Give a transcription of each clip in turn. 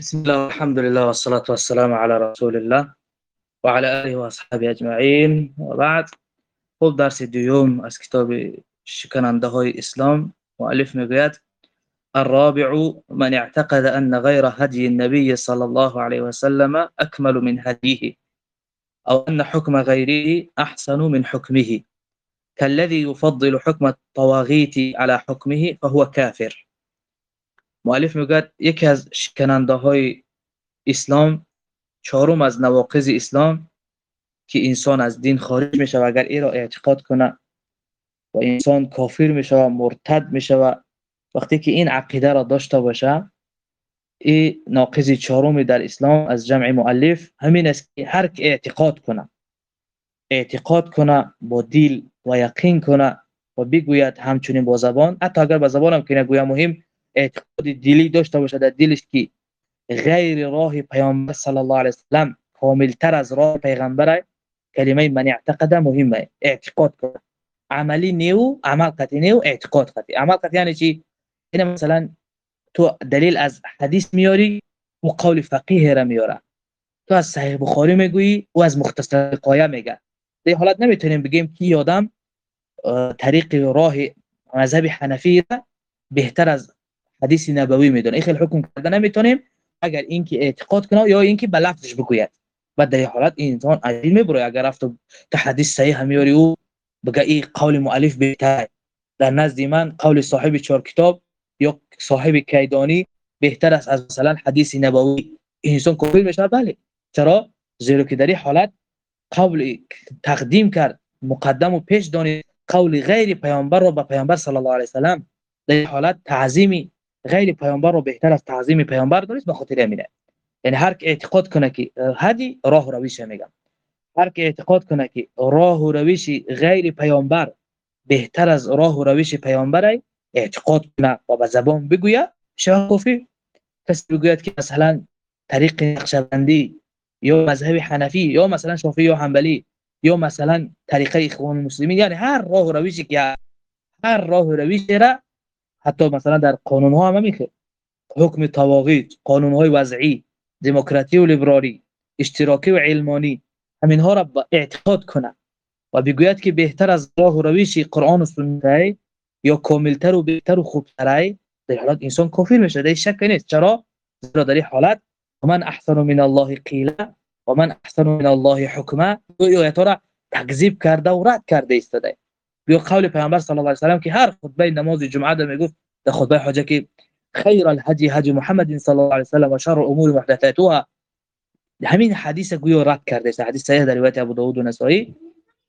بسم الله والحمد لله والصلاة والسلام على رسول الله وعلى آله وأصحابه أجمعين. وبعد خب درس دوم از کتاب شکننده های اسلام مؤلف میگوید الرابع من اعتقد أن غير هدي النبي صلى الله عليه وسلم أكمل من هديه أو أن حكم غيره أحسن من حكمه. كالذي يفضل حكم الطواغيت على حكمه فهو كافر. مؤلف می‌گوید یکی از شکننده های اسلام چهارم از نواقض اسلام که انسان از دین خارج میشه اگر ای را اعتقاد کنه و انسان کافر میشه و مرتد میشه وقتی که این عقیده را داشته باشه این ناقض چهارم در اسلام از جمع مؤلف همین است که هر که اعتقاد کنه اعتقاد کنه با دل و یقین کنه و بگوید همچنین با زبان. حتی اگر با زبان هم که نگوید مهم اعتقاد دلی داشته باشه در دلش که غیر راه پیامبر صلی الله علیه وسلم کاملتر از راه پیغمبر کلمه من اعتقد مهمه. اعتقاد کنه عملی نیو عمل قطعی نیو اعتقاد قطعی. عمل قطعی یعنی چی؟ این مثلا تو دلیل از حدیث میاری و قول فقیه را میاره. تو از صحیح بخاری می‌گویی و از مختصر قایه میگه. در حالت نمی‌تونیم بگیم کی آدم طریق راه مذهب حنفی بهتر از حدیث نبوی می‌دونه. این خیلی حکم کرده نمی‌تونیم اگر اینکه اعتقاد کنه یا اینکه به لفظش بگوید. و در حالت این انسان عجیل می‌بره اگر رفت تا حدیث صحیح میاری او بگه این قول مؤلف بهتر. در نزد من قول صاحب چهار کتاب یا صاحب کیدانی بهتر است. از مثلا حدیث نبوی. این انسان کافر میشه؟ بله. چرا؟ زیرا که در حالت قول تقدیم کرد مقدم و پیش دانید قول غیر پیامبر رو به پیامبر صلی الله علیه وسلم در حالت تعظیمی غیر پیامبر رو بهتر از تعظیم پیامبر دونست به خاطر همینه. یعنی هر که اعتقاد کنه که هدی راه و رویش میگم. هر که اعتقاد کنه که راه و رویش غیر پیامبر بهتر از راه و رویش پیامبر اعتقاد کنه و به زبان بگوید شاه کافی کسی بگوید که مثلا طریق نقشبندی یا مذهب حنفی یا مثلا شافعی یا حنبلی یا مثلا طریقه اخوان المسلمین یعنی هر راه و رویشی که هر راه و رویشی را حتی مثلا در قانون ها هم میخه حکم تواغیت قانون های وضعی دموکراتی و لیبرالی اشتراکی و علمانی همین ها را اعتقاد کنه و بگوید که بهتر از راه و رویش قرآن و سنت یا کاملتر و بهتر و خوبتر در حالت انسان کافر میشه در شک نیست. چرا؟ زیرا در حالت من احسن من الله قیله و من احسن من الله حکمه دو آیات را تکذیب کرده و رد کرده ایستاده. بیا قول پیامبر صلی الله علیه و سلم که هر خطبه نماز جمعه ده میگفت در خطبه حجه که خیر الهدی هدی محمد صلی الله علیه و سلم و شر الأمور محدثاتها. همین حدیث گویا رد کرده است. حدیث صحیح در روایت ابو داوود و نسائی.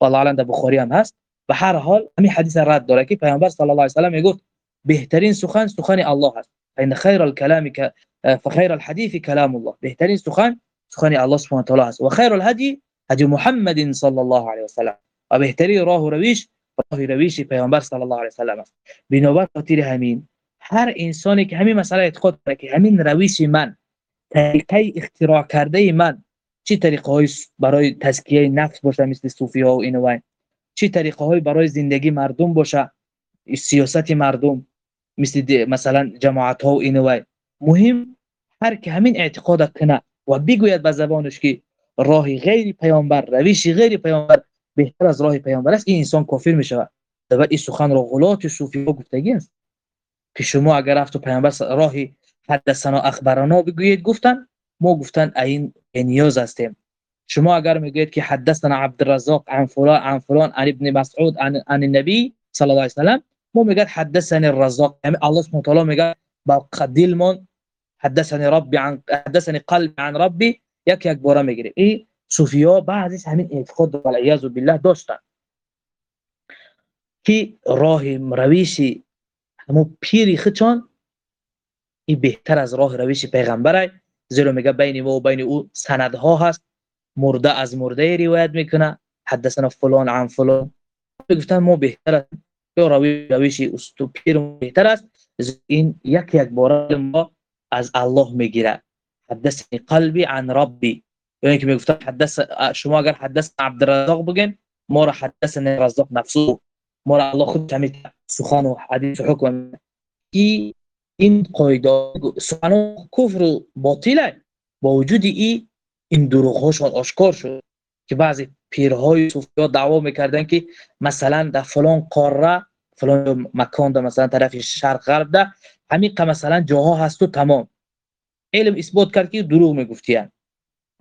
والله اعلم در بخاری هم هست. به هر حال همین حدیث رد داره که پیامبر صلی الله علیه و سلم میگفت بهترین سخن سخن الله است. ان خیر الكلام ك فخير الحديث كلام الله. بهترین سخن سخن الله سبحانه و تعالی است. و خیر الهدی هدی محمد صلی الله علیه و سلم و بهترین راه و رویش راه رویش پیامبر صلی الله علیه و سلم است. بنابر خاطر همین. هر انسانی که همین مسئله اعتقاد کنه که همین رویش من طریقه اختراع کرده من چه طریقه های برای تزکیه نفس باشه مثل صوفی ها و اینو چه طریقه های برای زندگی مردم باشه؟ سیاست مردم مثل مثلا جماعت ها و اینو مهم هر که همین اعتقاد کنه و بگوید به زبانش که راه غیر پیامبر رویش غیر پیامبر بهتر از راه پیامبر است. این انسان کافر می شود و این سخن را غلات صوفی ها گفتگی است. که شما اگر رفت پیامبر راه حدثنا اخبرنا بگویید گفتن ما گفتن این نیاز هستیم. شما اگر می‌گوید که حدثنا عبدالرزاق عن فلان عن فلان عن ابن مسعود عن, عن النبی صلی الله علیه وسلم ما میگه حدثني الرزاق. یعنی الله سبحانه وتعالى میگه با دلمون حدثني ربي عن حدثني قلبي عن ربي یک یک بار می‌گیره. این صوفیا بعضی همین اعتقاد والعیاذ بالله داشتن که راه رویش همو پیری خچان این بهتر از راه رویش پیغمبر زیرا میگه بین ما و بین او سندها هست. مرده از مرده روایت می‌کنه. حدثنا فلان عن فلان. گفتن ما بهتر است رویش استو پیر بهتر است. این یک یک بار ما از الله می‌گیره. حدثني قلبي عن ربي یعنی که می‌گفتن حدث شما اگر حدث عبدالرزاق بگین ما را حدثني رزاق نفسه ما را الله خود همین سخن و حدیث حکم ای این قاعده سخن کفر و باطله با وجود این این دروغ هاشون آشکار شد که بعضی پیرهای صوفی ها دعوا می‌کردن که مثلا در فلان قاره فلان مکان در مثلا طرف شرق غرب ده همین مثلا جاها هست و تمام. علم اثبات کرد که دروغ میگفتیان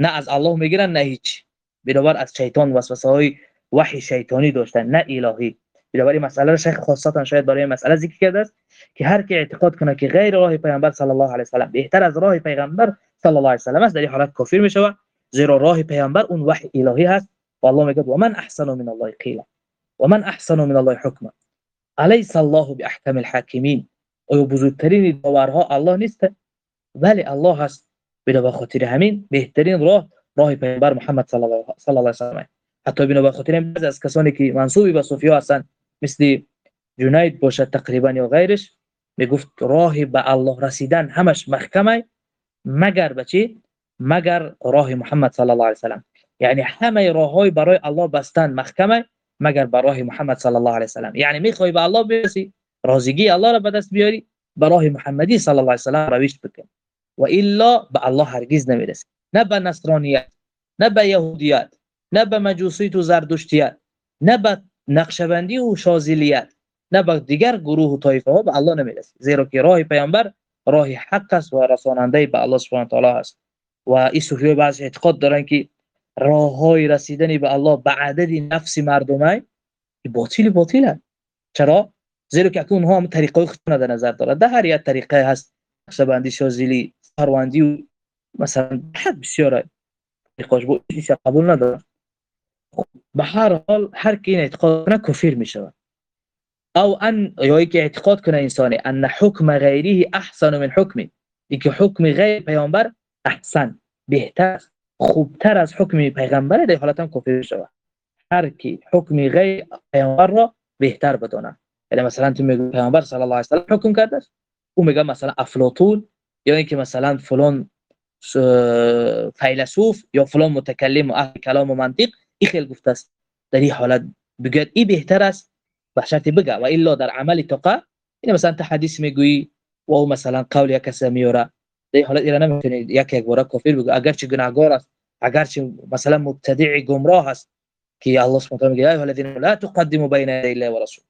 نه از الله می‌گیرن نه هیچ. بنابر از شیطان وسوسه های وحی شیطانی داشتن نه الهی. بنابر این مسئله شیخ خاصتا شاید برای مسئله ذکر کرده است که هر کی اعتقاد کنه که غیر راه پیامبر صلی الله علیه و سلم بهتر از راه پیغمبر صلی الله علیه و سلم است در این حالت کافر میشه زیرا راه پیامبر اون وحی الهی هست. و الله میگه و من احسن من الله قیلا. و من احسن من الله حکما. الیس الله باحکم الحاکمین. او بزرگترین داورها الله نیست. ولی الله هست. به خاطر همین بهترین راه راه پیامبر محمد صلی الله علیه و سلم حتی به خاطر بعضی از کسانی که منسوبی به صوفیا هستند مثل جنید باشه تقریبا یا غیرش می‌گفت راه به الله رسیدن همش محکمه مگر به چی؟ مگر راه محمد صلی الله علیه وسلم یعنی همه راههای برای الله بستن محکمه مگر به راه محمد صلی الله علیه وسلم یعنی می‌خوای به الله برسی رازگی الله را به دست بیاری به راه محمدی صلی الله علیه وسلم رویش بکن. و الا به الله هرگز نمی‌رسی نه به نصرانیت نه به یهودیت نه به مجوسی و زردشتیت نه به نقشبندی و شازلیت نه به دیگر گروه و طایفه ها به الله نمی‌رسی زیرا که راه پیامبر راه حق است و رساننده به الله سبحانه تعالی است. و این صوفیای بعض اعتقاد دارن که راه های رسیدنی به الله به عدد نفس مردمه باطل باطل چرا؟ زیرا که اونها هم طریقه خودشون در نظر دارد در هر یک طریقه هست. نقشبندی شازلی سرواندی و مثلا حد بسیار طریقاش بود. قبول نداره به هر حال هر کی این اعتقاد کنه کفر می شود أو ان یا که اعتقاد کنه انسانی ان حکم غیره احسن من حکمی. اینکه حکم غیر پیامبر احسن بهتر خوبتر از حکم پیغمبر در حالت هم کفر شود هر کی حکم غیر پیامبر را بهتر بدونه یعنی مثلا تو میگه پیامبر صلی الله علیه و سلم حکم کرده أو میگه مثلا افلاطون اینکه مثلا فلان فیلسوف یا فلان متکلم و اهل کلام و منطق این خیلی گفته است. در این حالت بگه این بهتر است به شرط بگه و الا در عمل تقا. این مثلا تا حدیث می‌گویی و او مثلا قول یک کس میوره در حالت ایران نمی‌تونی یک یک بار کافر بگه اگر چه گناهگار است اگر چه مثلا مبتدع گمراه است که الله سبحانه و تعالی میگه ای الذین لا تقدموا بین یدی الله و رسول.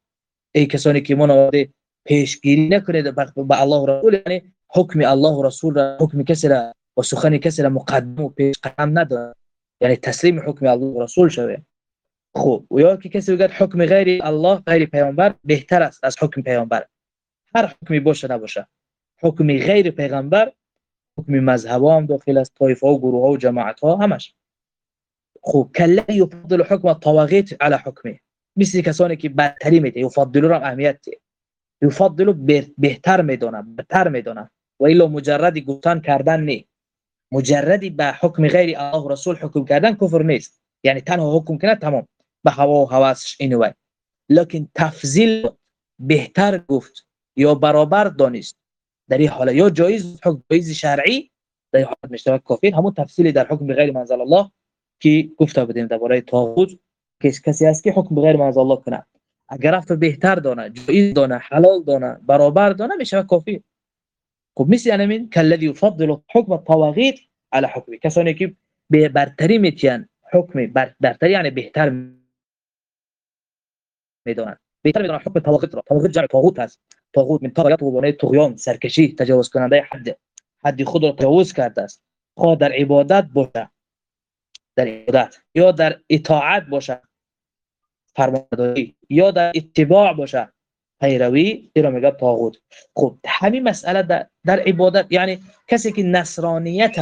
ای کسانی که منواره پیشگیری نکنید به الله و رسول یعنی حکم الله و رسول را حکم کسی را و سخن کسی را مقدم و پیش قدم نداره. یعنی تسلیم حکم الله و رسول شوه. خوب و یا که کسی بگه حکم غیر الله غیر پیامبر بهتر است از حکم پیامبر هر حکمی باشه نباشه. حکم غیر پیغمبر حکم مذهب هم داخل است طایفه و گروه ها و جماعت ها همش. خوب کله یفضل حکم الطواغیت على حکمه. مثل کسانی که بدتری میده یفضل را اهمیت ده یفضل بهتر می‌دونه بهتر می‌دونه و الا مجرد گفتن کردن نه مجردی به حکم غیر الله رسول حکم کردن کفر نیست. یعنی تنها حکم کنه تمام. به هوا و حواسش اینو لکن تفضیل بهتر گفت یا برابر دانست. در این حاله یا جایز حکم جایز شرعی. در این کافر. همون تفصیلی در حکم غیر منزل الله که گفته بودیم درباره طاغوت. که کسی است که حکم غیر منزل الله کنه. اگر رفت بهتر دانه جایز دانه حلال دانه برابر دانه میشه کافر. خب مثل همین کلذی یفضل حکم الطواغیت على حکم کسانی که به برتری میتین حکم برتری یعنی بهتر می‌دونن. بهتر می‌دونن حکم طواغیت را. طواغیت جمع طاغوت هست طاغوت من طاغیت و طغیان سرکشی تجاوز کننده حد. حد خود را تجاوز کرده است. خواه در عبادت باشه. در عبادت. یا در اطاعت باشه. فرمانداری یا در اتباع باشه. پیروی این میگه طاغوت خب همین مسئله در, در عبادت یعنی کسی که نصرانیت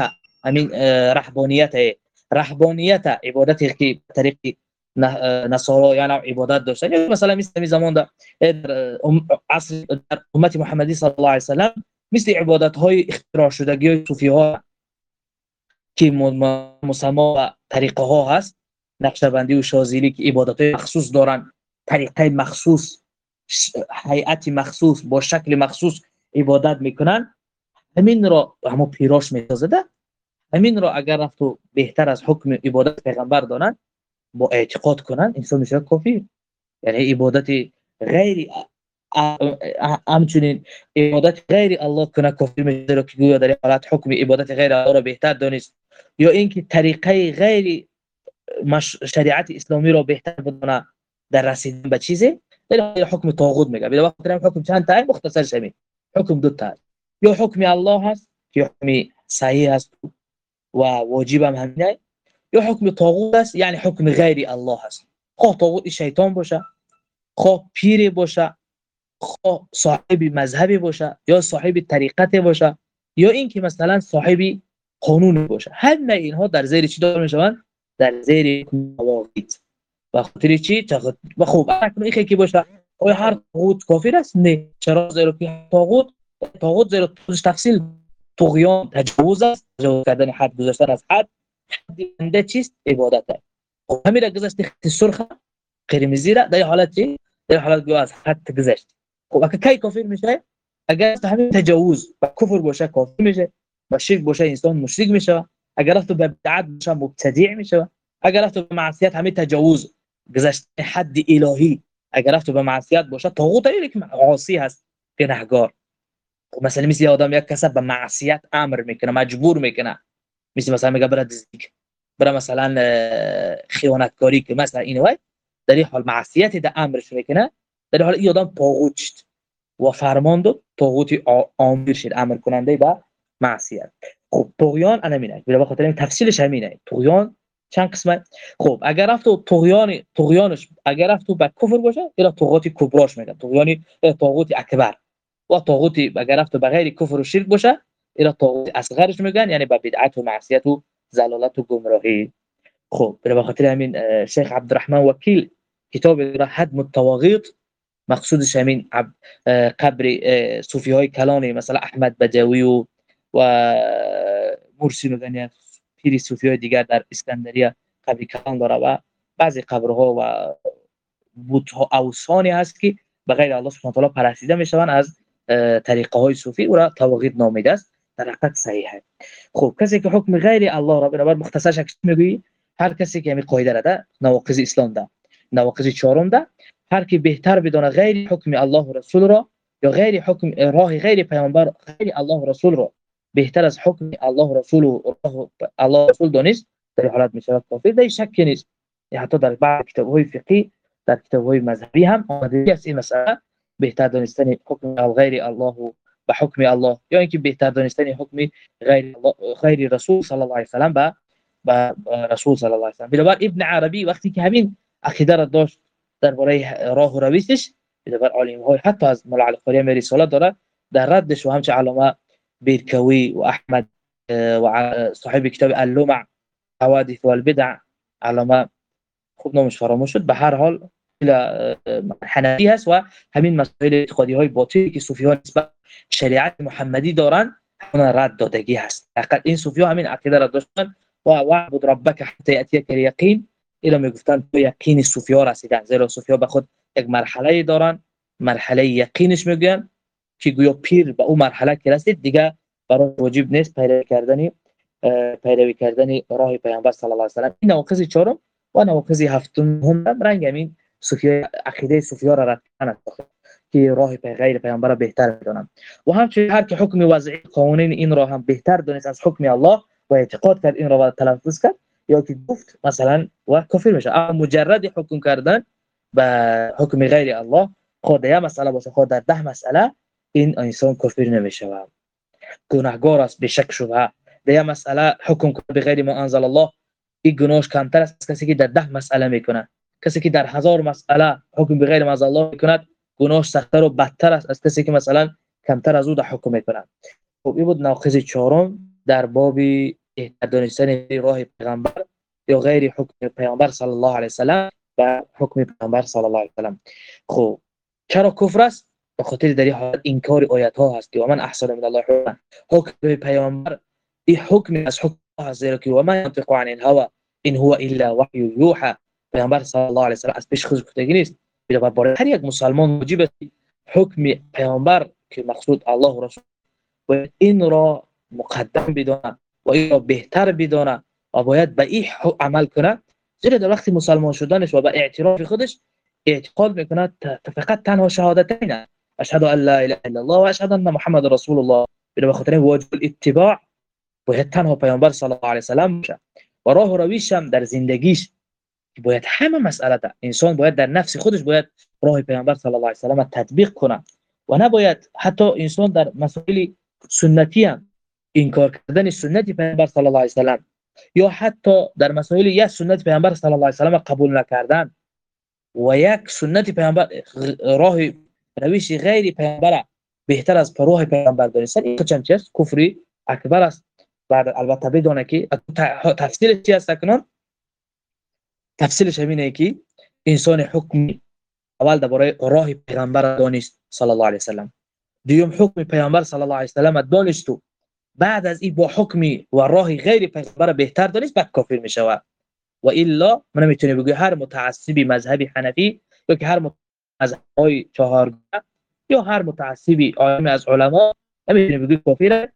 همین رهبانیت رهبانیت عبادتی که طریق نصارا یعنی عبادت داشتن یا مثلا مثل زمان در عصر در امت محمدی صلی الله علیه وسلم مثل عبادت های اختراع شدگی صوفی ها که مسما و طریقه ها هست نقشبندی و شازیلی که عبادت مخصوص دارن طریقه مخصوص هیئت مخصوص با شکل مخصوص عبادت می‌کنن. همین را همو پیراش میتازده همین را اگر رفت بهتر از حکم عبادت پیغمبر دانن با اعتقاد کنن انسان میشه کافی. یعنی عبادت غیر همچنین عبادت غیر الله کنه کفر میشه رو که گویا در حالت حکم عبادت غیر الله رو بهتر دانست یا اینکه طریقه غیر شریعت اسلامی رو بهتر بدونه در رسیدن به چیزی در حکم طاغوت میگه به وقت حکم چند تا مختصر شمی حکم دو تا یا حکم الله هست که حکم صحیح است و واجب هم همینه یا حکم طاغوت است یعنی حکم غیر الله هست خواه طاغوت شیطان باشه خواه پیر باشه خواه صاحب مذهبی باشه یا صاحب طریقت باشه یا اینکه مثلا صاحب قانون باشه همه اینها در زیر چی دار می‌شوند در زیر مواقیت و خاطر چی؟ و خوب اکنون این که باشه. آیا هر طاغوت کافر است؟ نه. چرا زیرا که طاغوت طاغوت زیرا تفصیل طغیان تجاوز است. تجاوز کردن حد گذاشتن از حد. حد چیست؟ عبادت است. خب همین را گذاشت خط سرخ قرمزی را. در حالت چی؟ در حالت گو از حد گذشت. خب اگه کی کافر میشه؟ اگر همین تجاوز و کفر باشه کافر میشه. و شرک باشه انسان مشرک میشه. اگر رفت به بدعت باشه مبتدع میشه. اگر رفت به معصیت همین تجاوز گذشت حد الهی. اگر رفت به معصیت باشه طاغوت که عاصی هست گناهگار مثلا مثل آدم یک کس به معصیت امر می‌کنه مجبور می‌کنه. مثل مثلا میگه برای دزدیک. برای مثلا خیانتکاری که مثلا این وای. در این حال معصیت ده امرش می‌کنه. در حال این آدم طاغوت شد. و فرمان داد طاغوتی آمر شد. امر کننده به معصیت. خب طغیان انا مینه. به خاطر این تفصیلش همینه. طغیان چند قسمه خب اگر رفت طغیان طغیانش اگر رفت به کفر باشه الا طغوت کبراش میگن طغیانی طاغوت اکبر. و طاغوت اگر رفت به غیر کفر و شرک باشه الا طاغوت اصغرش میگن یعنی به بدعت و معصیت و زلالت و گمراهی. خب به خاطر همین شیخ عبدالرحمن وکیل کتاب را حد الطواغیت مقصودش همین قبر صوفی های کلانی مثلا احمد بجوی و و مرسی پیری صوفی دیگر در اسکندریه قبر کلان داره و بعضی قبرها و بودها اوسانی هست که به غیر الله سبحانه و تعالی پرستیده می‌شوند از طریقه های صوفی. او را توقید نامیده است. در حقیقت صحیحه. خب کسی که حکم غیر الله را بنابر مختصر شکل می‌گویی هر کسی که همین قاعده را ده نواقض اسلام ده نواقض چهارم ده هر کی بهتر بدون غیر حکم الله و رسول را یا غیر حکم راه غیر پیامبر غیر الله و رسول را بهتر از حکم الله رسول و الله رسول دانست در حالت میشه کافر در شک نیست. حتی در بعض کتاب های فقهی در کتاب های مذهبی هم آمده است این مسئله. بهتر دانستن حکم غیر الله و حکم الله یا اینکه بهتر دانستن حکم غیر الله غیر رسول صلی الله علیه و سلم با رسول صلی الله علیه و سلم بنابر ابن عربی وقتی که همین عقیده را داشت درباره راه و رویش بنابر عالم های حتی از علی قاری مری رسالت داره در ردش و همچه علامه بیرکوی و احمد و صاحب کتاب اللمع حوادث والبدع علامه خوب نامش فراموش شد به هر حال حنفی هست و همین مسائل اعتقادی های باطلی که صوفی ها نسبت شریعت محمدی دارن اون رد دادگی هست. حقیقت این صوفی ها همین عقیده را داشتن و وعبد ربک حتی یأتیک الیقین اینا میگفتن تو یقین صوفی ها رسیدن زیرا صوفی ها به خود یک مرحلة دارن مرحله یقینش میگن که گویا پیر به اون مرحله که رسید دیگه برای واجب نیست پیروی کردنی پیروی کردن راه پیامبر صلی الله علیه و سلم. این نواقض چهارم و نواقض هفتم هم رنگ همین صوفی عقیده صوفی ها را رد که راه پی غیر پیامبر بهتر می‌دونن و همچنین هر که حکم وضعی قوانین این را هم بهتر دونست از حکم الله و اعتقاد کرد این را تلفظ کرد یا که گفت مثلا و کافر میشه. اما مجرد حکم کردن به حکم غیر الله خود یا مسئله باشه خود در ده مسئله این انسان کافر نمیشه و گناهگار است به شک شبهه در مسئله حکم کنه به غیر ما انزل الله. این گناهش کمتر است. کسی که در ده مسئله می‌کنه کسی که در هزار مسئله حکم به غیر ما انزل الله می‌کند گناهش سختتر و بدتر است از کسی که مثلا کمتر از او در حکم می‌کند. خب این بود ناقض چهارم در باب دانستن راه پیغمبر یا غیر حکم پیامبر صلی الله علیه و سلم و حکم پیامبر صلی الله علیه و سلم. خب چرا کفر است؟ به خاطر در حالت انکار آیات ها هست که و من احسن من الله حکم حکم پیامبر این حکم از حکم الله زیرا که و من ينطق عن الهوى ان هو الا وحی یوحى. پیامبر صلی الله علیه و سلم از پیش خود گفتگی نیست. برای هر یک مسلمان واجب است. حکم پیامبر که مقصود الله و رسول و این را مقدم بداند و این را بهتر بداند و باید به این عمل کنه زیرا در مسلمان شدنش و به اعتراف خودش اعتقاد می‌کنه فقط تنها شهادتین أشهد أن لا إله إلا الله و اشهد أن محمد رسول الله. به خاطر واجب الاتباع باید تنها پیامبر صلی الله علیه و سلام باشه و راه و رویش هم در زندگیش. باید همه مسئله ده. انسان باید در نفس خودش باید راه پیامبر صلی الله علیه و سلام تطبیق کنه. و نباید حتی انسان در مسائل سنتی هم انکار کردن سنت پیامبر صلی الله علیه و سلام یا حتی در مسائل یک سنت پیامبر صلی الله علیه و سلام قبول نکردن. و یک سنت پیامبر راه روش غیر پیامبر بهتر از راه پیامبر دانستن این چند چیز؟ کفری اکبر است. بعد البته بدونه که تفصیل چی است کنون تفصیلش همینه که انسان حکمی اول درباره راه پیغمبر دانست صلی الله علیه وسلم دوم حکم پیغمبر صلی الله علیه وسلم دانست بعد از این با حکمی و راه غیر پیغمبر بهتر دانست بعد کافر میشه و الا من می‌تونی بگی هر متعصبی مذهبی حنفی یا که هر مذهب های چهارگانه یا هر متعصبی عالم از علما نمی‌تونی بگی کافره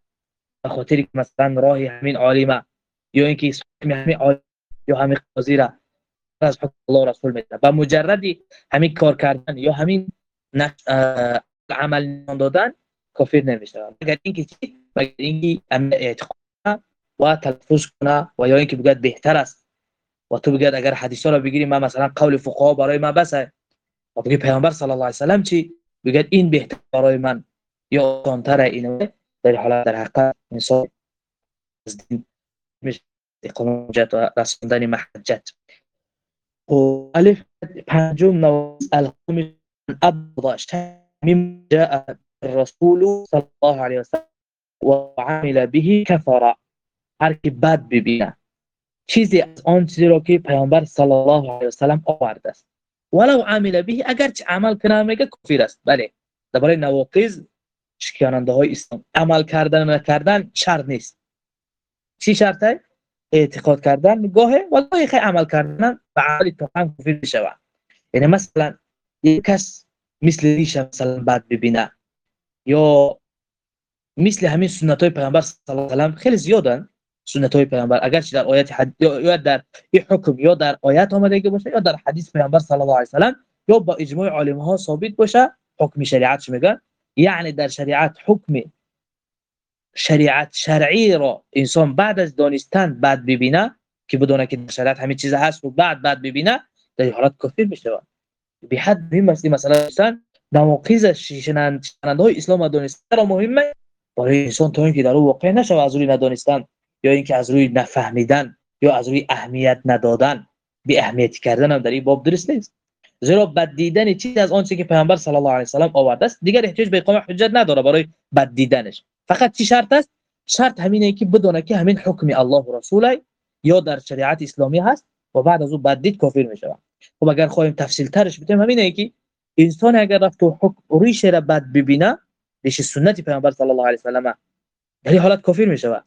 به که مثلا راه همین عالمه یا اینکه همین عالم یا همین قاضی را از حکم الله رسول میده با مجردی همین کار کردن یا همین عمل دادن کافر نمیشه اگر اینکه چی؟ مگر اینکه اعتقاد و تلفظ کنه و یا اینکه بگه بهتر است. و تو بگه اگر حدیث را بگیری ما مثلا قول فقها برای ما بسه و پیامبر صلی الله علیه و سلم چی بگه این بهتر برای من یا آسانتر اینه در حالت در حقیقت انسان از دین میشه اقامت و رسوندن محجت و الف پنجم نوع الخامس ابضاش مما جاء الرسول صلى الله عليه وسلم وعمل به كفر هر کی بد ببینه چیزی از آن چیزی را که پیامبر صلی الله علیه و سلم آورده است ولو عمل به اگر چه عمل کنه میگه کفر است. بله درباره نواقض شکننده های اسلام. عمل کردن و نکردن شرط نیست. چی شرطه؟ اعتقاد کردن گاهه ولی خیلی عمل کردن و عمل توقعا کفر می‌شود. یعنی مثلا یک کس مثل ریش مثلا بعد ببینه یا مثل همین سنت های پیغمبر صلی الله علیه و خیلی زیادن. سنت های پیغمبر اگر در آیات حد... یا در این حکم یا در آیات آمده باشه یا در حدیث پیغمبر صلی الله علیه و سلم یا با اجماع علم ها ثابت باشه حکم شریعت میگن یعنی در شریعت حکم شریعت شرعی را انسان بعد از دانستن بعد ببینه که بدونه که شریعت همین چیز هست و بعد بعد ببینه در حالت کافر میشه. به حد مهم است مثلا انسان نواقض شیشنند های اسلام دانستن را مهمه. برای انسان تا اینکه در واقع نشه از روی ندانستن یا اینکه از روی نفهمیدن یا از روی اهمیت ندادن به اهمیتی کردن هم در این باب درست نیست. زیرا بد دیدن چیز از آنچه که پیامبر صلی الله علیه و سلام آورده است دیگر احتیاج به اقامه حجت نداره برای بد دیدنش. فقط چی شرط است؟ شرط همینه که بدونه که همین حکم الله و رسوله یا در شریعت اسلامی هست و بعد از او بد دید کافر میشه خب اگر خواهیم تفصیل ترش بدیم همینه که انسان اگر رفت تو حکم ریشه را بد ببینه ریش سنت پیامبر صلی الله علیه و سلام در حالت کافر میشه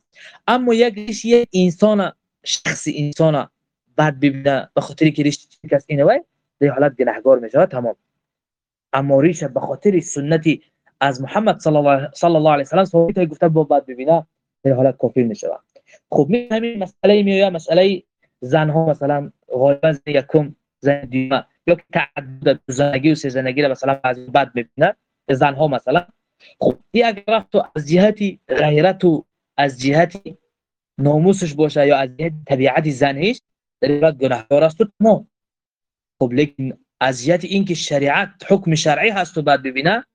اما یک ریش یک انسان شخص انسان بد ببینه به خاطر که ریش کس اینه در حالت گناهگار میشه تمام. اما ریش به خاطر سنتی از محمد صلی الله, علیه و سلام ثابت گفته با بد ببینه در حالت کافر میشه خب همین مسئله میاد مسئله زن ها مثلا غالبا یکم زن دیمه یا که تعدد زنگی و سه را مثلا از بعد ببینن زن ها مثلا خب اگر رفت از جهتی غیرت و از جهتی ناموسش باشه یا از جهت طبیعت زنش این گناهکار است و خب لیکن از جهت اینکه شریعت حکم شرعی هست و بعد ببینه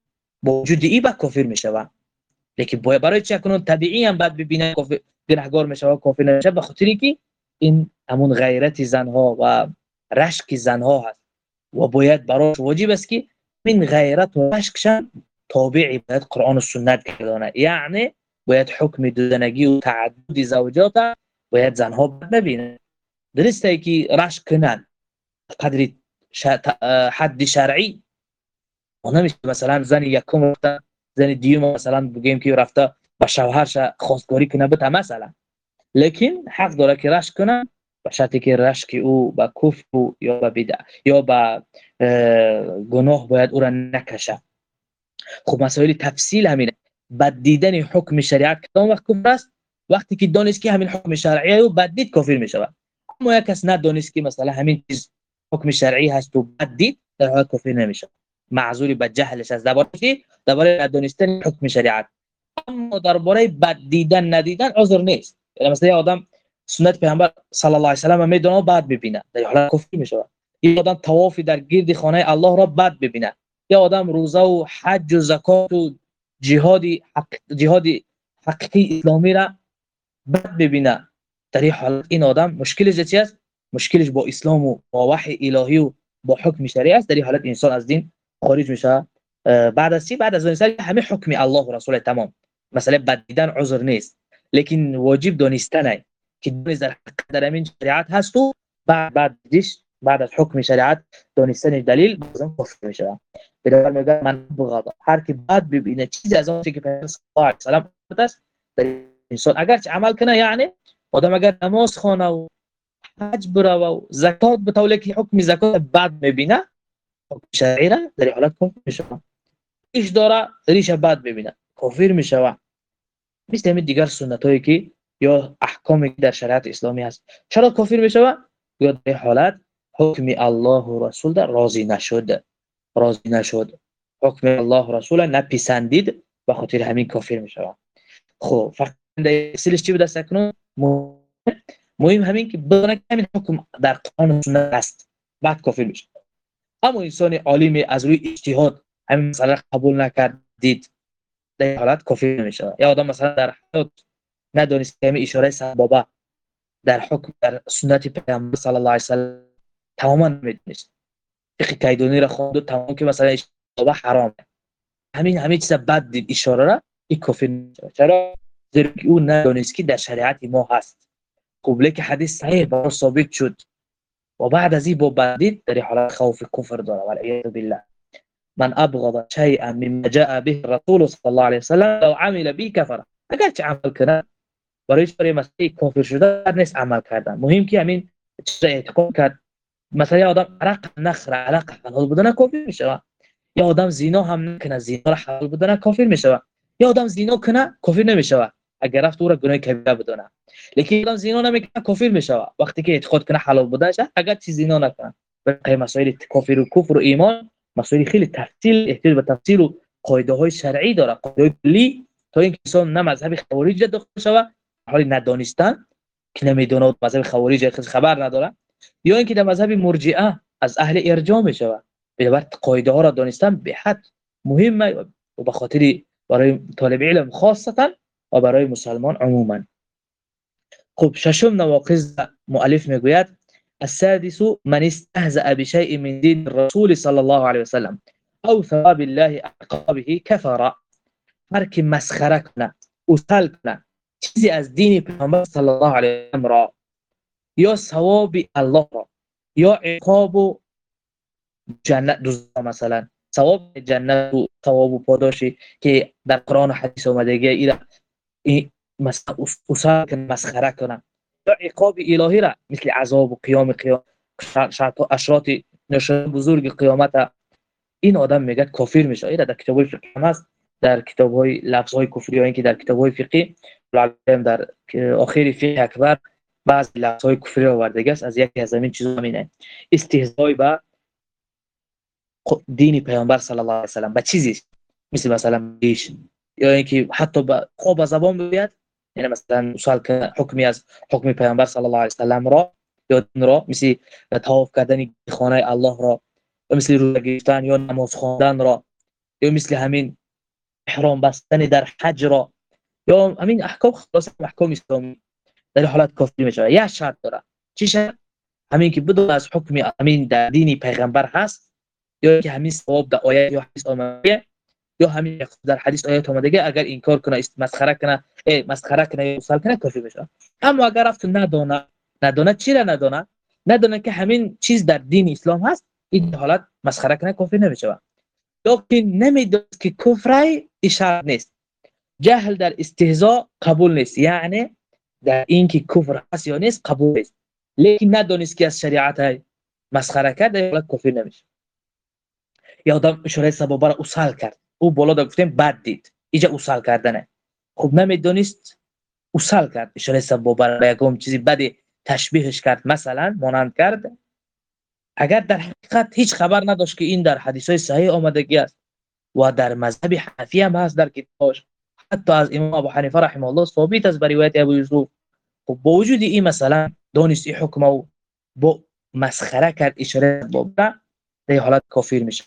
با وجود ای با کافر میشه لیکن برای چه کنون طبیعی هم بعد ببینه گناهکار میشه و کافر نمیشه به خاطر که این همون غیرت زنها و رشک زنها هست. و باید براش واجب است که من غیرت و رشکشان تابعی باید قرآن و سنت گردانه یعنی باید حکم دودنگی و تعدد زوجات باید زنها ببینه درسته که رشک کنن قدر حد شرعی و نمیشه مثلا زن یکم رفته زن دیوم مثلا بگیم که رفته با شوهرش خواستگاری کنه بته مثلا. لیکن حق داره که رشک کنه به شرطی که رشک او به کفر یا به بدع یا به گناه باید او را نکشه. خب مسائل تفصیل همینه. بد دیدن حکم شریعت کدام وقت کفر است؟ وقتی که دانست که همین حکم شرعی و بد دید کافر می شود اما یک کس ندانست که مثلا همین چیز حکم شرعی هست و بد دید در حال کافر نمیشه معذوری به جهلش است درباره چی؟ درباره ندونستن حکم شریعت. اما درباره بد دیدن ندیدن عذر نیست. یعنی مثلا آدم سنت پیامبر صلی الله علیه و سلم می‌دونه بعد ببینه. در حالت کفر میشه یا آدم طوافی در گرد خانه الله را بعد ببینه. یا آدم روزه و حج و زکات و جهاد حق جهاد حقیقی اسلامی را بعد ببینه. در این حالت این آدم مشکلش چی است؟ مشکلش با اسلام و با وحی الهی و با حکم شریعت است. در این حالت انسان از دین خارج میشه. بعد از چی؟ بعد از انسان همه حکم الله و رسول تمام. مثلا بد دیدن عذر نیست. لیکن واجب دانستن که در حق در همین شریعت هست و بعد بعد بعد از حکم شریعت دانستن دلیل بازم کفر میشه. پیغمبر میگه من بغض. هر کی بعد ببینه چیزی از اون که پیغمبر صلی الله علیه و سلام است در انسان اگر عمل کنه یعنی آدم اگر نماز خونه و حج بره و زکات بتوله که حکم زکات بعد می‌بینه حکم شرعی را در حالت کفر میشه. ایش داره ریش بعد ببینه کافر میشه. مثل همین دیگر سنت هایی که یا احکامی در شریعت اسلامی هست. چرا کافر میشه؟ یا در حالت حکم الله و رسول در راضی نشد راضی نشد حکم الله و رسول نپسندید و خاطر همین کافر میشه خب فقط اصلش چی بود؟ سکنون مهم همین که بدونه که همین حکم در قرآن سنت است بعد کافر میشه اما انسان عالم از روی اجتهاد همین مسئله قبول نکرد دید در حالت کافر میشه یا آدم مثلا در حیات ندانست که اشاره سبابه در حکم در سنت پیامبر صلی الله علیه و تماما نمی‌دونست فقه کیدونی را خوند و تمام که مثلا اشاره حرامه. همین همین چیز بد دید اشاره را این کافر میشه چرا؟ زیرا او ندانست که در شریعت ما هست. قبله که حدیث صحیح برای ثابت شد. و بعد از این با بدید در حالت خوف کفر داره. والعیاذ بالله. من ابغض شيئا مما جاء به الرسول صلى الله عليه وسلم لو عمل به كفر اگر چه عمل کنه برای شری مسئله کافر شده نیست عمل کردن. مهم که همین چیز اعتقاد کرد. مثلا آدم عرق نخره عرق حلال بودن کافر میشه یا آدم زینا هم نکنه زینا را حلال بودن کافر میشه یا آدم زینا کنه کافر نمیشه اگر رفت او را گناه کبیره بدونه لیکن آدم زینا نمی‌کنه کافر میشه وقتی که اعتقاد کنه حلال بوده اگر چیز زینا نکنه. بقیه مسائل کافر و کفر و ایمان مسائل خیلی تفصیل احتیاج به تفصیل و قاعده های شرعی داره. قاعده کلی تا اینکه انسان نه مذهب خوارج داخل شوه حالی ندانستن که نمی‌دونه مذهب خوارج خبر نداره. یا اینکه در مذهب مرجئه از اهل ارجاع می‌شوه بنابر قاعده ها را دانستن به حد مهمه و به خاطر برای طالب علم خاصتا و برای مسلمان عموما خب ششم نواقض مؤلف می‌گوید السادس من استهزأ بشيء من دين الرسول صلى الله عليه وسلم او ثواب الله عقابه كفر هر مسخره کنه اوسل کنه چیزی از دین پیامبر صلی الله علیه و را یا ثواب الله را یا عقاب و جنت دوزخ مثلا. ثواب جنت و ثواب و پاداشی که در قرآن و حدیث اومده این مثلا اصول مسخره کنن یا عقاب الهی را مثل عذاب و قیام قیام اشرات نشان بزرگ قیامت این آدم میگه کافر میشه. این در کتاب فقه هست. در کتاب های لفظ های کفری ها که در کتاب های فقهی در آخر فقه اکبر بعض لفظ های کفری آورده. است از یکی از همین چیزا همینه. استهزای با دین پیامبر صلی الله علیه و سلم با چیزی مثل مثلا بیش. یا اینکه حتی با خوب زبان بیاد. یعنی مثلا سوال حکمی از حکم پیامبر صلی الله علیه و سلم را یا دین را مثل طواف کردن خانه الله را یا مثل روزه گرفتن یا نماز خواندن را یا مثل همین احرام بستن در حج را یا همین احکام خلاص احکام اسلامی. در حالت کافری میشه. یا شرط داره. چی شرط؟ همین که بدون از حکم همین در دین پیغمبر هست یا که همین ثواب در آیه یا حدیث آمده یا همین در حدیث آیات آمده اگر انکار کنه مسخره کنه ای مسخره کنه یا کنه کافر بشه اما اگر رفت ندانه ندانه چی را ندانه؟ ندانه که همین چیز در دین اسلام هست این حالت مسخره کنه کافر نمیشه. لکن نمی‌دونست که کفر اشاره نیست. جهل در استهزاء قبول نیست. یعنی در این که کفر هست یا نیست قبول نیست. لیکن ندانست که از شریعت مسخره کرد حالت کفر نمیشه. یا آدم اشاره سبابه را اصال کرد. او بالا دا گفتیم بد دید. اینجا اصال کردنه. خب نمی‌دونست اصال کرد. اشاره سبابه را یکم چیزی بدی تشبیهش کرد. مثلا مانند کرد اگر در حقیقت هیچ خبر نداشت که این در حدیث های صحیح آمدگی است و در مذهب حنفی هم هست در کتابش. حتی از امام ابو حنیفه رحمه الله ثابت است بر روایت ابو یوسف. خب با وجود این مثلا دانست این حکم و با مسخره کرد اشاره با در حالت کافر میشه.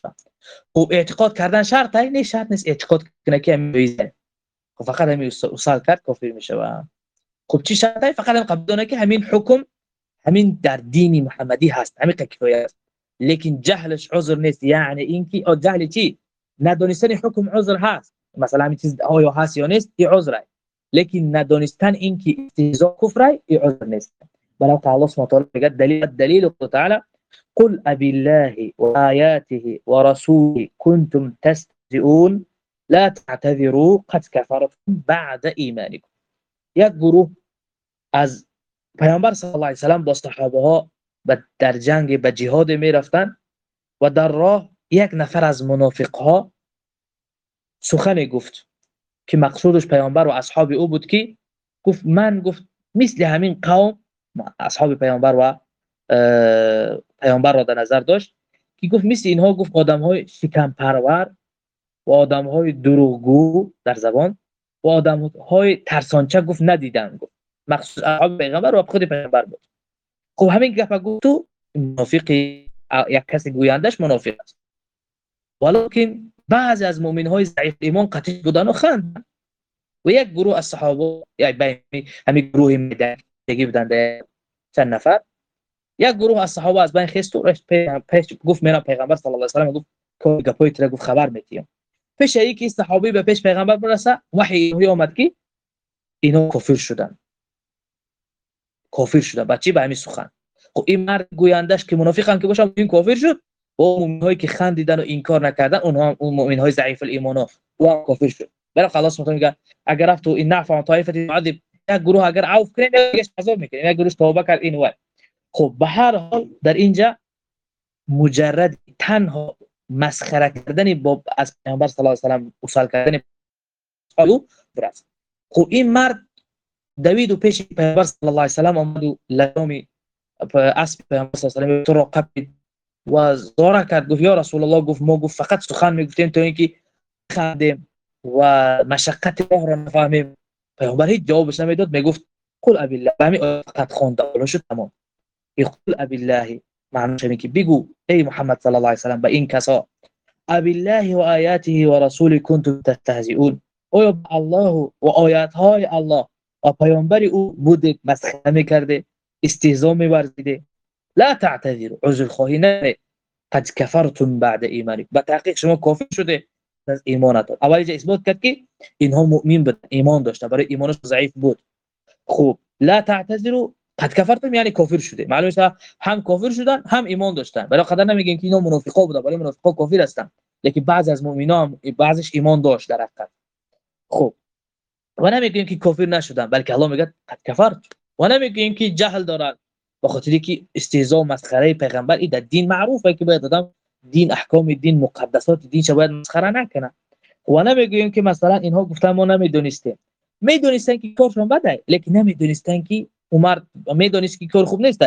خب اعتقاد کردن شرط نه شرط نیست اعتقاد کنه که همین خب فقط همین اصال کرد کافر میشه. خب چی شرط فقط هم قبول که همین حکم همین در دین محمدی هست همین کفایه است لیکن جهلش عذر نیست. یعنی اینکه او جهل چی؟ ندونستن حکم عذر هست. مثلا همین چیز آیا هست یا نیست این عذره لیکن ندونستن اینکه استهزاء کفر این عذر نیست. برای الله سبحانه و تعالی میگه دلیل دلیل تعالی قل ابي الله وآياته ورسوله كنتم تستهزئون لا تعتذروا قد كفرتم بعد ایمانكم یک گروه از پیامبر صلی الله علیه و سلام با صحابه ها در جنگ به جهاد می رفتن و در راه یک نفر از منافق ها سخن گفت که مقصودش پیامبر و اصحاب او بود که گفت من گفت مثل همین قوم اصحاب پیامبر و پیامبر را در نظر داشت که گفت مثل اینها گفت آدم های شکم پرور و آدم های دروغگو در زبان و آدم های ترسانچه گفت ندیدن گفت. مخصوص اصحاب پیغمبر و خود پیغمبر بود. خب همین گپ گفت تو منافق یک کسی گویندش منافق است. ولکن بعضی از مؤمن های ضعیف ایمان قطعی بودن و خند و یک گروه از صحابه یا همین گروه میدگی بودن چند نفر. یک گروه از صحابه از بین خست و پیش گفت میرم پیغمبر صلی الله علیه و گفت که گپای تر گفت خبر میتیم پیش یکی صحابی به پیش پیغمبر برسه وحی اومد که اینا کافر شدن. کافر شدن. بچی به همین سخن. خب این مرد گویندش که منافق هم که باشم این کافر شد. و مؤمن هایی که خندیدن و انکار نکردن اونها اون مؤمن های ضعیف الایمان ها و کافر شد. برای خلاص متون میگه اگر رفت این نعف عن طایفه معذب یک گروه اگر عوف کنه یک عذاب می‌کنه. یک گروه توبه کرد این وای خب به هر حال در اینجا مجرد تنها مسخره کردن با از پیامبر صلی الله علیه و سلم اصال کردن او برس خب این مرد دوید و پیش پیامبر صلی الله علیه و سلم آمد و لگامی اسب پیامبر صلی الله علیه و سلم را قبید و زاره کرد گفت یا رسول الله گفت ما گفت فقط سخن می‌گفتیم تا اینکه خندیم و مشقت راه را نفهمیم. پیامبر هیچ جوابش نمی‌داد می‌گفت قل ابی الله همین فقط خوانده شد تمام. قل ابی الله معنیش اینه که بگو ای محمد صلی الله علیه و سلم به این کسا ابی الله و آیاته و رسول کنتم تستهزئون. او الله و آیات های الله و پیامبر او بوده مسخره می‌کرده استهزا میورزیده؟ لا تعتذروا. عذر خواهی نه قد کفرتم بعد ایمانکم به تحقیق شما کافر شده از ایمانتون اولی جا اثبات کرد که اینها مؤمن بود ایمان داشته برای ایمانش ضعیف بود. خوب. لا تعتذروا. قد کفرتم یعنی کافر شده. معلومه هم کافر شدن هم ایمان داشتن. برای قدر نمیگن که اینا منافقا بوده ولی منافقا کافر هستن. لیکن بعضی از مؤمنا هم بعضش ایمان داشت در حقیقت. خب و نمیگیم که کافر نشدن بلکه الله میگه قد کفرت و نمیگیم که جهل دارن. به خاطر استهزاء و مسخره پیغمبر این در دین معروفه که باید آدم دین احکام دین مقدسات دین باید مسخره نکنه. و نمیگیم که مثلا اینها گفتن ما نمی‌دونستیم. می‌دونستن که کارشون بده لیکن نمی‌دونستن که عمر می‌دونست که کار خوب نیست.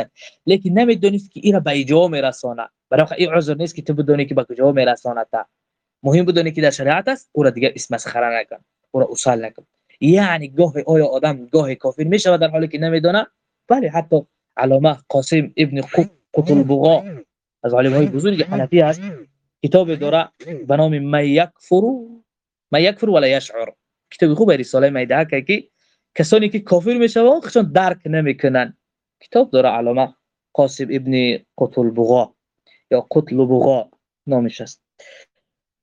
لیکن نمی‌دونست که اینا به ایجا میرسانه. برای این عذر نیست که تو بدونی که به کجا تا. مهم بدونی که در شریعت است او دیگه اسم مسخره نکن. او را اصال نکن. یعنی گاه آیا آدم گاه کافر میشه در حالی که نمی‌دونه؟ بله حتی علامة قاسم ابن قطل بغا از علم های بزرگ حنفی هست. کتاب داره به نام ما یکفر ما یکفر ولا یشعر کتاب خوب رساله میده که کسانی که کافر میشوند خودشون درک نمیکنن کتاب داره علامه قاسم ابن قطل بغا یا قتل بغا نامش است.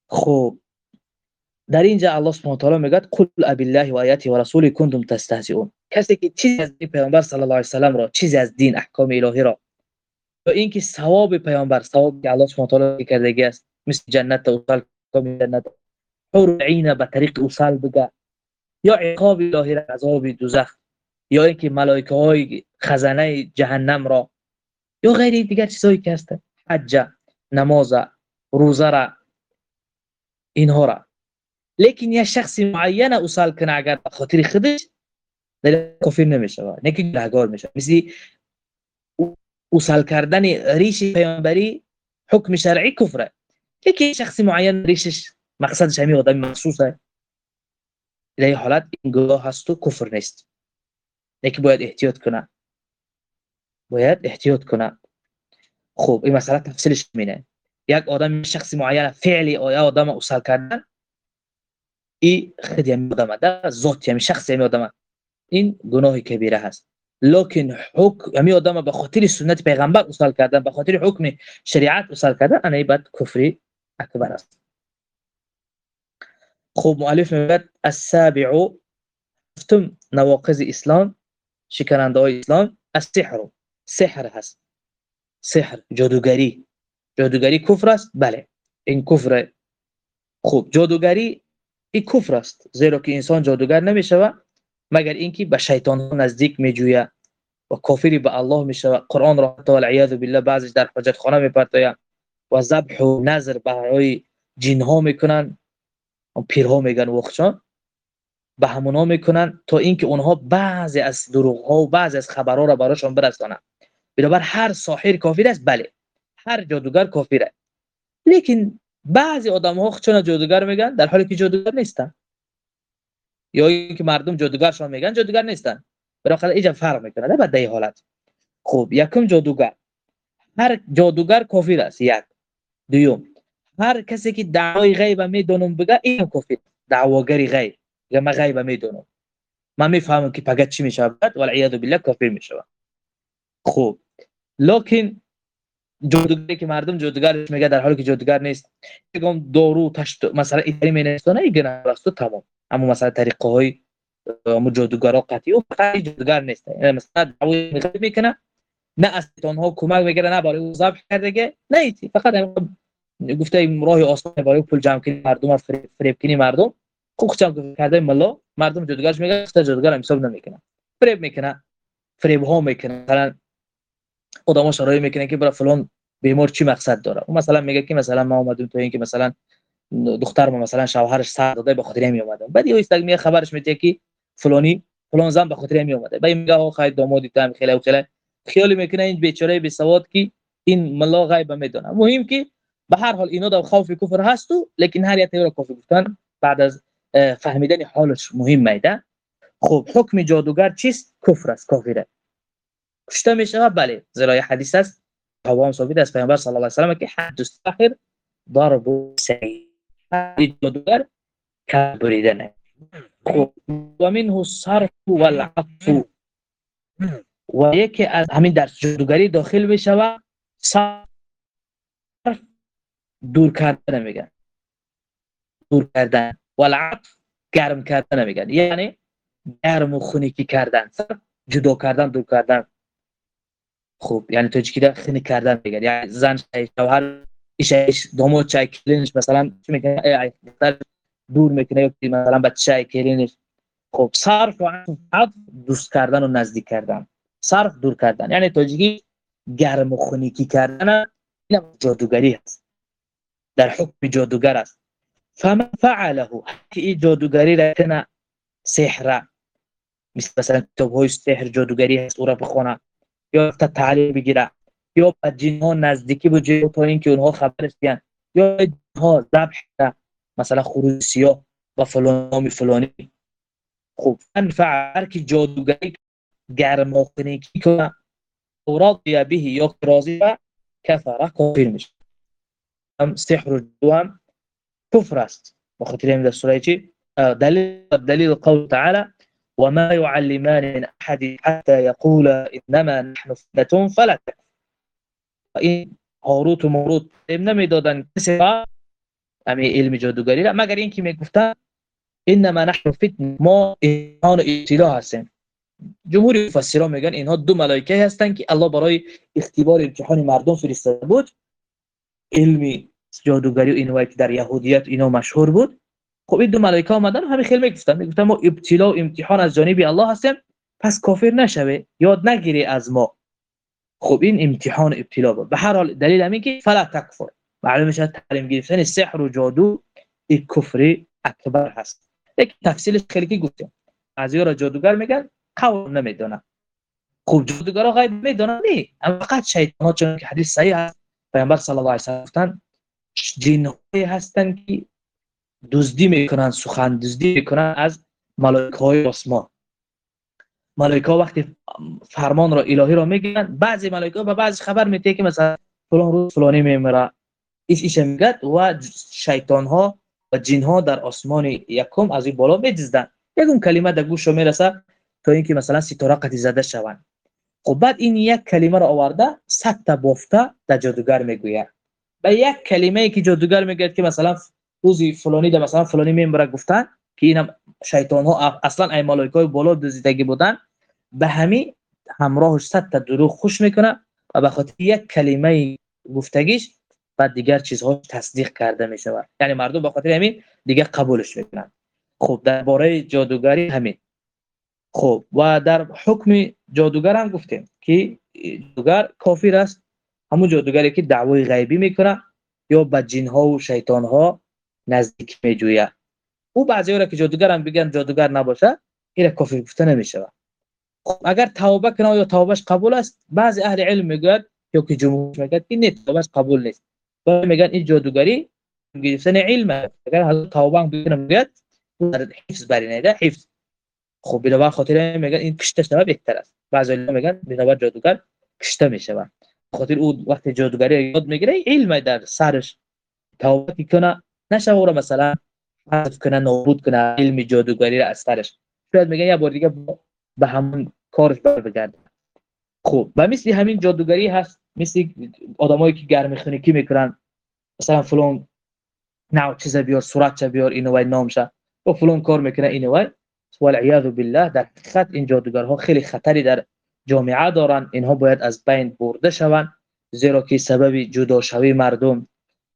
خب در اینجا الله سبحانه و تعالی میگه قل ابی الله و آیاته و رسوله کنتم تستهزئون کسی که چیزی از پیامبر صلی الله علیه و سلم را چیزی از دین احکام الهی را و اینکه ثواب پیامبر ثواب که الله سبحانه تعالی کردگی است مثل جنت و جنت حور عین به طریق اوصال بگه یا عقاب الهی را عذاب دوزخ یا اینکه ملائکه های خزانه جهنم را یا غیر دیگر چیزایی که هست حج نماز روزه را اینها را. لیکن یه شخص معین اوصال کنه اگر خاطر خودش کافر نمیشه نه که گناهگار میشه. مثل اوسال کردن ریش پیامبری حکم شرعی کفره. یکی شخصی معین ریشش مقصدش همین آدم مخصوصه در این حالت این گناه هست و کفر نیست. یکی باید احتیاط کنه. باید احتیاط کنه. خب این مسئله تفصیلش مینه یک آدم شخصی معین فعلی یا آدم اوسال کردن؟ این خود یمی آدم ده ذات یمی شخص یمی آدم این گناه کبیره هست. لکن حکم یمی آدم به خاطر سنت پیغمبر اوسال کردن به خاطر حکم شریعت اوسال کردن انا بعد کفری اکبر است. خب مؤلف میگه السابع هفتم نواقض اسلام شکننده های اسلام السحر. سحر هست. سحر جادوگری. جادوگری کفر است؟ بله. این کفر خوب جادوگری این کفر است. زیرا که انسان جادوگر نمی‌شوه مگر اینکه به شیطان نزدیک میجویه و کافری به الله می‌شوه قرآن را حتی والعیاذ بالله بعضش در حجت خانه میپرتاید و ذبح و نظر برای جن ها می‌کنن پیرها میگن وقتشان به همونا می‌کنن تا اینکه اونها بعضی از دروغ ها و بعضی از خبرها را براشون برسانن. بنابر هر ساحر کافر است؟ بله. هر جادوگر کافره لیکن بعضی آدم ها چون جادوگر میگن در حالی که جادوگر نیستن. یا اینکه مردم جادوگرشان میگن جادوگر نیستن. بالاخره اینجا فرق می‌کنه در بعد حالت. خوب یکم جادوگر. هر جادوگر کافر است یک. دوم هر کسی که دعوای غیب می‌دونم بگه این کافر. دعواگری غیب. یا ما غیب می‌دونم. ما می‌فهمم که فقط چی میشه بعد والعیاذ بالله کافر میشه خوب لکن جادوگری که مردم جادوگرش میگه در حالی که جادوگر نیست میگم دارو تشت مثلا ایتری مینستانه این است تمام. اما مثلا طریقه های امو جادوگرا قطعی. و فقط جادوگر نیست. یعنی مثلا دعوی می‌کنه نه از ها کمک بگیره نه برای او کرده نه ایتی فقط گفته راه آسان برای پول جمع کنی مردم فریب, فریب کنی مردم. خوب جمع کرده ملا مردم جادوگرش میگه جادوگر حساب نمی‌کنه. فریب می‌کنه فریب ها می‌کنه. مثلا آدم‌ها شرایط می‌کنه که برای فلان بیمار چی مقصد داره؟ اون مثلا میگه که مثلا ما اومدیم تو اینکه مثلا دختر ما مثلا شوهرش سر داده به خاطر می بعد یه استاد میگه خبرش میده که فلانی فلان زن به خاطر می اومده. بعد میگه آقا خیر دامادی تام خیلی خیلی خیال می‌کنه این بیچاره بی سواد کی این ملا غیب می‌دونه مهم که به هر حال اینا در خوف کفر هست لیکن هر یک رو گفتن بعد از فهمیدن حالش مهم میده خب حکم جادوگر چیست؟ کفر است کافره. کشته میشه بله زیرا حدیث است. هم ثابت از پیامبر صلی الله علیه و که حد السحر ضرب سیف جادوگر کبریدن. خب و منه الصرف والعفو. و یکی از همین در جادوگری داخل بشه صرف دور کردن میگن. دور کردن. والعطف گرم کردن میگن. یعنی گرم و خونیکی کردن. جدا کردن دور کردن. خوب یعنی تاجیکی خنی کردن؟ میگن. یعنی زن شوهر ایش داماد چای کلینش مثلا چی میگن دور می‌کنه یا مثلا بچه کلینش خب صرف و عطف دوست کردن و نزدیک کردن صرف دور کردن یعنی تاجیکی گرم و خونیکی کردن این جادوگری هست در حکم جادوگر است فما فعله که این جادوگری را کنه سحر مثل مثلا کتاب های سحر جادوگری هست او را بخونه یا تا تعلیم بگیره یا به جن ها نزدیکی بجه تا اینکه اونها خبرش بیان. یا ها ذبح مثلا خروج سیاه و فلانی. فلانی خوب انفع که جادوگری گرماخنی کی کنه او راضی به یا راضی کفره کافر میشه. هم سحر الدوام كفر است. وخاطر من السورة دليل دليل قول تعالى وما يعلمان من أحد حتى يقول إنما نحن فتنة فلا تكفر این هاروت و ماروت نمی‌دادن کسی را امی علم جادوگری را. مگر اینکه می‌گفتن انما نحن فتن ما امتحان ابتلا هستیم. جمهور مفسران میگن اینها دو ملائکه هستند که الله برای اختبار امتحان مردم فرستاده بود. علمی جادوگری و اینوایی که در یهودیت اینا مشهور بود. خب این دو ملائکه آمدن همین خیلی می‌گفتن. می‌گفتن ما ابتلا و امتحان از جانب الله هستیم. پس کافر نشوه یاد نگیری از ما. خب این امتحان ابتلا به هر حال دلیل همین که فلا تکفر. معلومه شد تعلیم گرفتن سحر و جادو این کفر اکبر هست. یک تفصیلش خیلی که گفتیم. از را جادوگر میگن قول نمی‌دونن خوب جادوگرا غیب می‌دونن نه. اما فقط شیطان چون که حدیث صحیح هست. پیامبر صلی الله علیه و گفتن جن هستن که دزدی می‌کنن سخن دزدی می‌کنن از ملائکه های آسمان. ملائکه وقتی فرمان را الهی را میگن بعضی ملائکه به بعضی خبر میده که مثلا فلان روز فلانی میمیره. ایش ایش میگد و شیطان ها و جن ها در آسمان یکم از این بالا میدزدن یکم کلمه در گوش می‌رسه تا اینکه مثلا ستاره قطی زده شوند. خب بعد این یک کلمه را آورده صد تا بافته در جادوگر می‌گوید. و یک کلمه ای که جادوگر میگه که مثلا روزی فلانی در مثلا فلانی میمره گفتن که این شیطان ها اصلا ای ملائکه های بالا دزیدگی بودن. به همین همراهش صد تا دروغ خوش می‌کنه و به خاطر یک کلمه گفتگیش بعد دیگر چیزها تصدیق کرده میشه یعنی مردم به خاطر همین دیگه قبولش می‌کنن. خب درباره جادوگری همین. خب و در حکم جادوگر هم گفتیم که جادوگر کافر است. همون جادوگری که دعوای غیبی می‌کنه یا به جن ها و شیطان ها نزدیک میجوید. او بعضی را که جادوگر هم بگن جادوگر نباشه این کافر گفته نمیشه خب اگر توبه کنه یا توبهش قبول است؟ بعضی اهل علم میگن یا که جمهور میگن این نه توبهش قبول نیست. و میگن این جادوگری گرفتن علم اگر حضرت توبه بگن میگن حفظ برینه حفظ. خب بنابر خاطر میگن این کشته شده بهتر است. بعضی میگن بنابر جادوگر کشته میشه خاطر او وقتی جادوگری یاد می‌گیره علم در سرش توبه کنه نشه او مثلا حذف کنه نابود کنه علم جادوگری را از سرش. شاید میگن یه بار دیگه به همون کارش بر بگرده خب و مثل همین جادوگری هست مثل آدمایی که گرم خونگی می‌کنن. مثلا فلان نوع چیز بیار صورت بیار اینو وای نامشه و فلان کار می‌کنه اینو وای. والعیاذ بالله در حقیقت این جادوگرها خیلی خطری در جامعه دارن. اینها باید از بین برده شوند زیرا که سبب جدا شوی مردم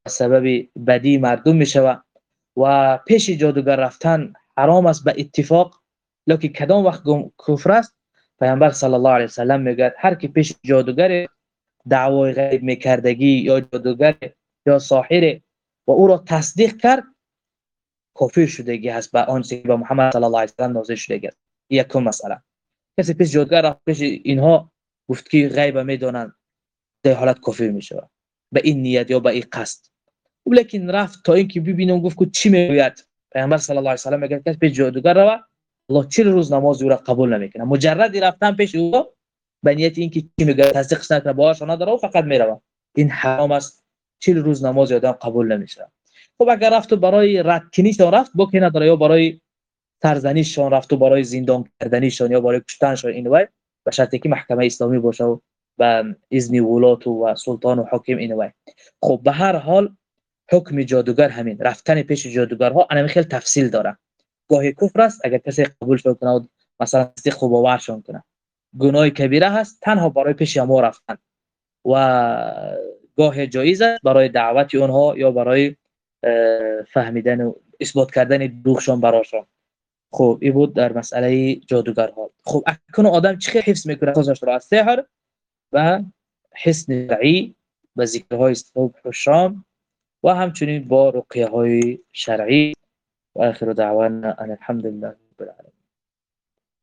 سبب بدی مردم می‌شوه و پیش جادوگر رفتن حرام است به اتفاق. لکه کدام وقت کفر است؟ پیامبر صلی الله علیه و سلم میگه هر کی پیش جادوگر دعوای غیب میکردگی یا جادوگر یا ساحر و او را تصدیق کرد کافر شدگی هست به آن به محمد صلی الله علیه و سلم نازل شده یکم مسئله. کسی پیش جادوگر رفت پیش اینها گفت که غیب می‌دونن در حالت کافر میشه به این نیت یا به این قصد. لیکن رفت تا اینکه ببینم گفت چی می‌گوید. پیامبر صلی الله علیه و سلم میگه کسی پیش جادوگر رو الله چه روز نماز او را قبول نمی‌کنه مجرد رفتن پیش او به نیت اینکه چی میگه تصدیقش نکنه باهاش نداره و فقط میره این حرام است. چه روز نماز آدم قبول نمیشه خب اگر رفت برای رد کنیشان رفت با که نداره یا برای سرزنیشان رفت و برای زندان کردنیشان یا برای کشتنشان این وای به شرطی که محکمه اسلامی باشه و به اذن ولات و سلطان و حاکم این وای خب به هر حال حکم جادوگر همین رفتن پیش جادوگرها انا خیلی تفصیل داره گاهی کفر است اگر کسی قبول کنه و مثلا تصدیق و باورشون کنه. گناه کبیره هست تنها برای پیش ما رفتن. و گاه جایز است برای دعوت اونها یا برای فهمیدن و اثبات کردن دوخشان براشون خب این بود در مسئله جادوگرها. خب اکنون آدم چه حفظ می‌کنه؟ خودش را از سحر و حسن شرعی و ذکرهای صبح و شام. و همچنین با رقیه های شرعی. و آخر دعوانا ان الحمد لله رب العالمين